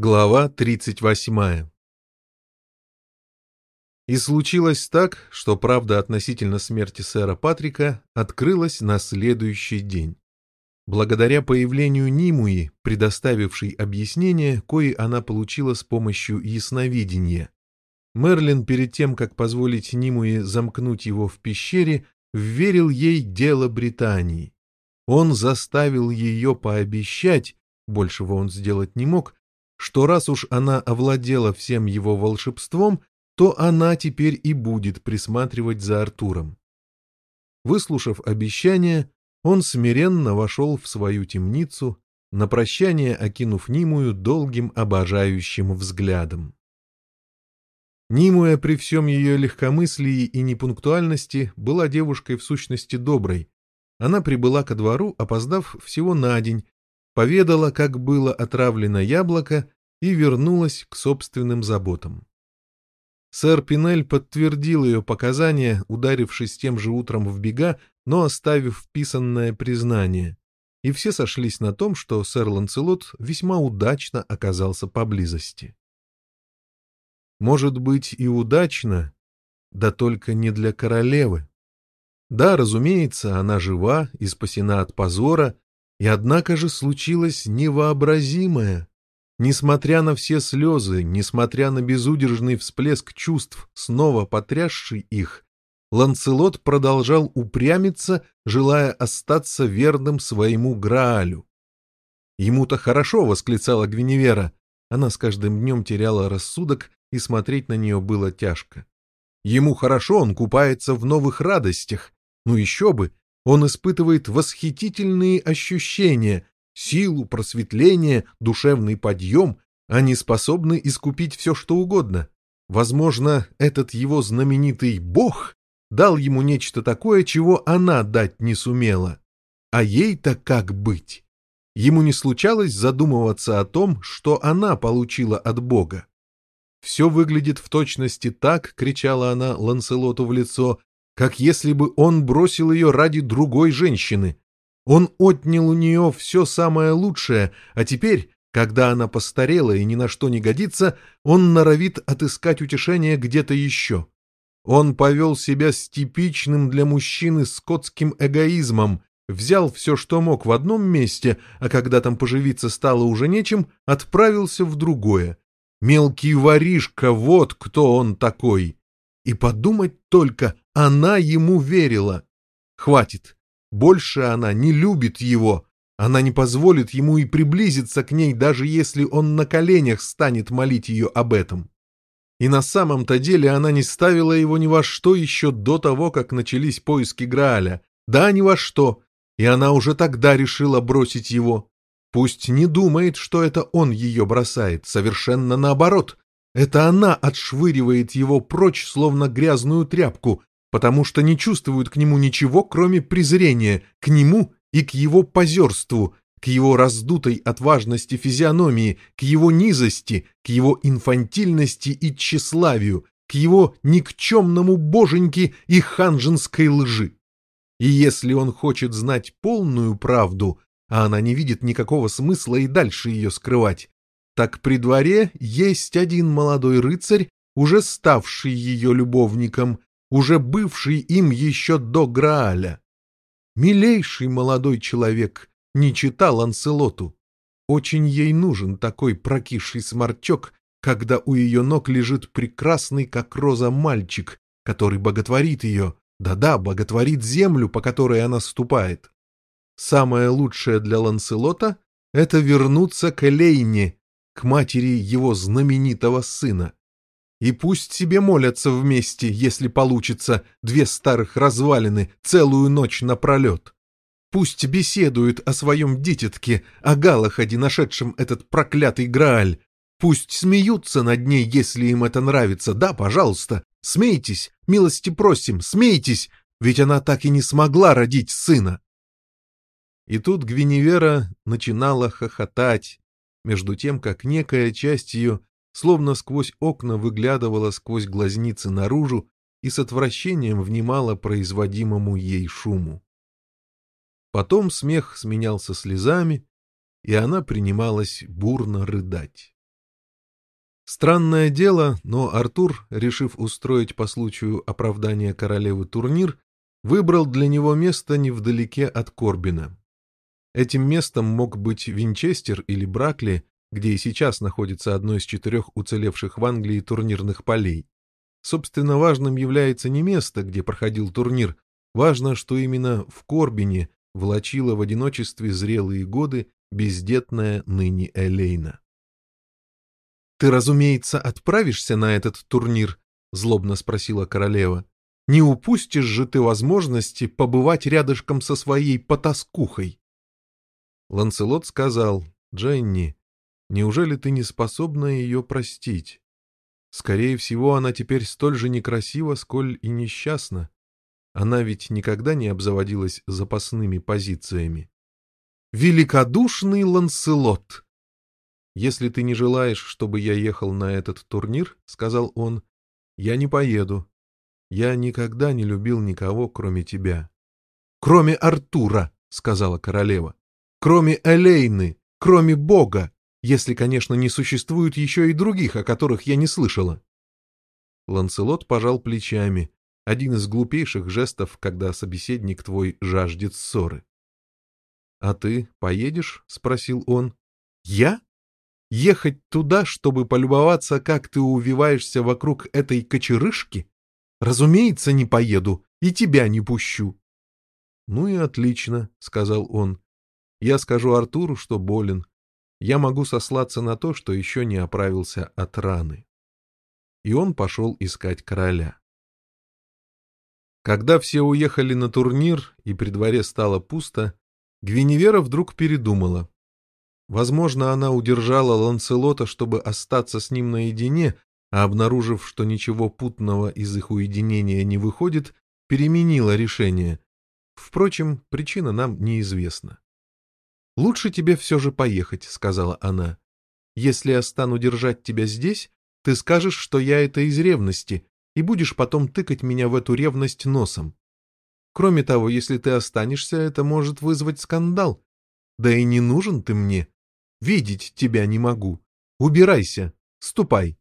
Глава 38 И случилось так, что правда относительно смерти сэра Патрика открылась на следующий день. Благодаря появлению Нимуи, предоставившей объяснение, кое она получила с помощью ясновидения. Мерлин перед тем, как позволить Нимуи замкнуть его в пещере, вверил ей дело Британии. Он заставил ее пообещать, большего он сделать не мог, что раз уж она овладела всем его волшебством, то она теперь и будет присматривать за Артуром. Выслушав обещание, он смиренно вошел в свою темницу, на прощание окинув Нимую долгим обожающим взглядом. Нимуя при всем ее легкомыслии и непунктуальности была девушкой в сущности доброй. Она прибыла ко двору, опоздав всего на день, поведала, как было отравлено яблоко, и вернулась к собственным заботам. Сэр Пинель подтвердил ее показания, ударившись тем же утром в бега, но оставив вписанное признание, и все сошлись на том, что сэр Ланцелот весьма удачно оказался поблизости. Может быть и удачно, да только не для королевы. Да, разумеется, она жива и спасена от позора, и однако же случилось невообразимое. Несмотря на все слезы, несмотря на безудержный всплеск чувств, снова потрясший их, Ланцелот продолжал упрямиться, желая остаться верным своему Граалю. «Ему-то хорошо!» — восклицала Гвиневера. Она с каждым днем теряла рассудок, и смотреть на нее было тяжко. «Ему хорошо, он купается в новых радостях. Ну еще бы! Он испытывает восхитительные ощущения, силу, просветление, душевный подъем. Они способны искупить все, что угодно. Возможно, этот его знаменитый «бог» дал ему нечто такое, чего она дать не сумела. А ей-то как быть? Ему не случалось задумываться о том, что она получила от Бога. «Все выглядит в точности так», — кричала она Ланселоту в лицо, как если бы он бросил ее ради другой женщины. Он отнял у нее все самое лучшее, а теперь, когда она постарела и ни на что не годится, он норовит отыскать утешение где-то еще. Он повел себя с типичным для мужчины скотским эгоизмом, взял все, что мог в одном месте, а когда там поживиться стало уже нечем, отправился в другое. Мелкий воришка, вот кто он такой. И подумать только, она ему верила. Хватит. Больше она не любит его. Она не позволит ему и приблизиться к ней, даже если он на коленях станет молить ее об этом. И на самом-то деле она не ставила его ни во что еще до того, как начались поиски Грааля. Да, ни во что. И она уже тогда решила бросить его. Пусть не думает, что это он ее бросает. Совершенно наоборот. Это она отшвыривает его прочь, словно грязную тряпку, потому что не чувствуют к нему ничего, кроме презрения, к нему и к его позерству, к его раздутой от важности физиономии, к его низости, к его инфантильности и тщеславию, к его никчемному боженьке и ханжинской лжи. И если он хочет знать полную правду, а она не видит никакого смысла и дальше ее скрывать, так при дворе есть один молодой рыцарь, уже ставший ее любовником, уже бывший им еще до Грааля. Милейший молодой человек, не читал Анселоту. Очень ей нужен такой прокисший сморчок, когда у ее ног лежит прекрасный, как роза, мальчик, который боготворит ее, да-да, боготворит землю, по которой она ступает. Самое лучшее для Ланселота — это вернуться к Элейне, к матери его знаменитого сына. И пусть себе молятся вместе, если получится, две старых развалины целую ночь напролет. Пусть беседуют о своем дитятке, о Галахаде, нашедшем этот проклятый Грааль. Пусть смеются над ней, если им это нравится. Да, пожалуйста, смейтесь, милости просим, смейтесь, ведь она так и не смогла родить сына. И тут Гвиневера начинала хохотать, между тем, как некая часть ее словно сквозь окна выглядывала сквозь глазницы наружу и с отвращением внимала производимому ей шуму. Потом смех сменялся слезами, и она принималась бурно рыдать. Странное дело, но Артур, решив устроить по случаю оправдания королевы турнир, выбрал для него место невдалеке от Корбина. Этим местом мог быть Винчестер или Бракли, где и сейчас находится одно из четырех уцелевших в Англии турнирных полей. Собственно, важным является не место, где проходил турнир, важно, что именно в Корбине влачила в одиночестве зрелые годы бездетная ныне Элейна. «Ты, разумеется, отправишься на этот турнир?» — злобно спросила королева. «Не упустишь же ты возможности побывать рядышком со своей потаскухой?» Ланселот сказал, «Дженни, неужели ты не способна ее простить? Скорее всего, она теперь столь же некрасива, сколь и несчастна. Она ведь никогда не обзаводилась запасными позициями. «Великодушный Ланселот!» «Если ты не желаешь, чтобы я ехал на этот турнир, — сказал он, — я не поеду. Я никогда не любил никого, кроме тебя». «Кроме Артура!» — сказала королева. «Кроме Элейны! Кроме Бога! Если, конечно, не существует еще и других, о которых я не слышала». Ланселот пожал плечами. Один из глупейших жестов, когда собеседник твой жаждет ссоры. «А ты поедешь?» — спросил он. «Я?» Ехать туда, чтобы полюбоваться, как ты увиваешься вокруг этой кочерышки? Разумеется, не поеду и тебя не пущу. — Ну и отлично, — сказал он. — Я скажу Артуру, что болен. Я могу сослаться на то, что еще не оправился от раны. И он пошел искать короля. Когда все уехали на турнир и при дворе стало пусто, Гвиневера вдруг передумала. Возможно, она удержала Ланселота, чтобы остаться с ним наедине, а обнаружив, что ничего путного из их уединения не выходит, переменила решение. Впрочем, причина нам неизвестна. «Лучше тебе все же поехать», — сказала она. «Если я стану держать тебя здесь, ты скажешь, что я это из ревности, и будешь потом тыкать меня в эту ревность носом. Кроме того, если ты останешься, это может вызвать скандал. Да и не нужен ты мне. Видеть тебя не могу. Убирайся. Ступай.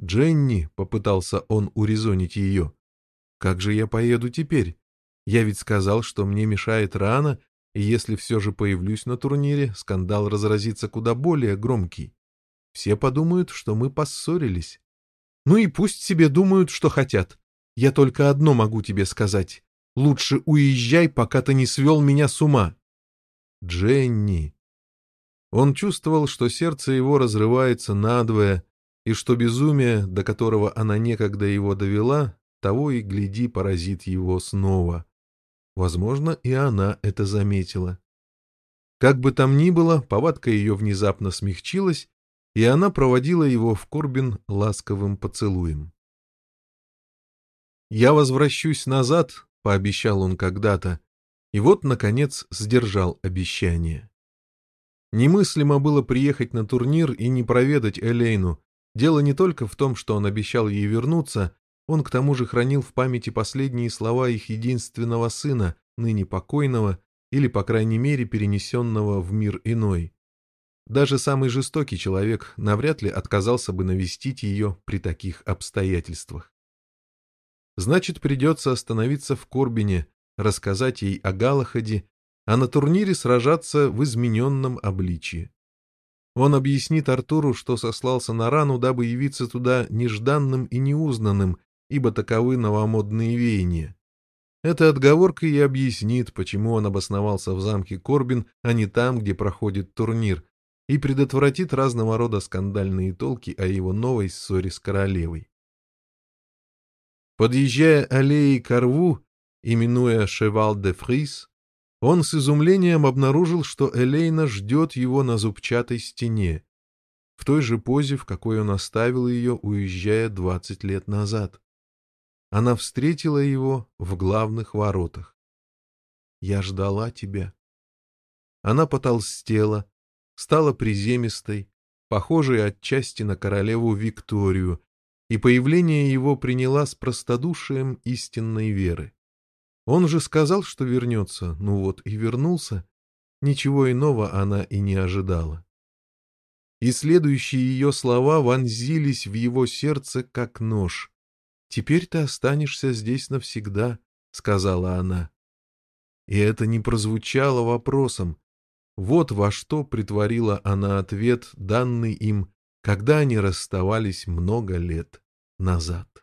Дженни, — попытался он урезонить ее, — как же я поеду теперь? Я ведь сказал, что мне мешает рана, и если все же появлюсь на турнире, скандал разразится куда более громкий. Все подумают, что мы поссорились. Ну и пусть себе думают, что хотят. Я только одно могу тебе сказать. Лучше уезжай, пока ты не свел меня с ума. Дженни, он чувствовал, что сердце его разрывается надвое, и что безумие, до которого она некогда его довела, того и гляди поразит его снова. Возможно, и она это заметила. Как бы там ни было, повадка ее внезапно смягчилась, и она проводила его в Корбин ласковым поцелуем. «Я возвращусь назад», — пообещал он когда-то, и вот, наконец, сдержал обещание. Немыслимо было приехать на турнир и не проведать Элейну. Дело не только в том, что он обещал ей вернуться, он к тому же хранил в памяти последние слова их единственного сына, ныне покойного, или, по крайней мере, перенесенного в мир иной. Даже самый жестокий человек навряд ли отказался бы навестить ее при таких обстоятельствах. Значит, придется остановиться в Корбине, рассказать ей о Галахаде а на турнире сражаться в измененном обличии. Он объяснит Артуру, что сослался на рану, дабы явиться туда нежданным и неузнанным, ибо таковы новомодные веяния. Эта отговорка и объяснит, почему он обосновался в замке Корбин, а не там, где проходит турнир, и предотвратит разного рода скандальные толки о его новой ссоре с королевой. Подъезжая аллеей к именуя Шевал де Фрис, он с изумлением обнаружил, что Элейна ждет его на зубчатой стене, в той же позе, в какой он оставил ее, уезжая двадцать лет назад. Она встретила его в главных воротах. «Я ждала тебя». Она потолстела, стала приземистой, похожей отчасти на королеву Викторию, и появление его приняла с простодушием истинной веры. Он же сказал, что вернется, ну вот и вернулся. Ничего иного она и не ожидала. и следующие ее слова вонзились в его сердце, как нож. «Теперь ты останешься здесь навсегда», — сказала она. И это не прозвучало вопросом. Вот во что притворила она ответ, данный им, когда они расставались много лет назад.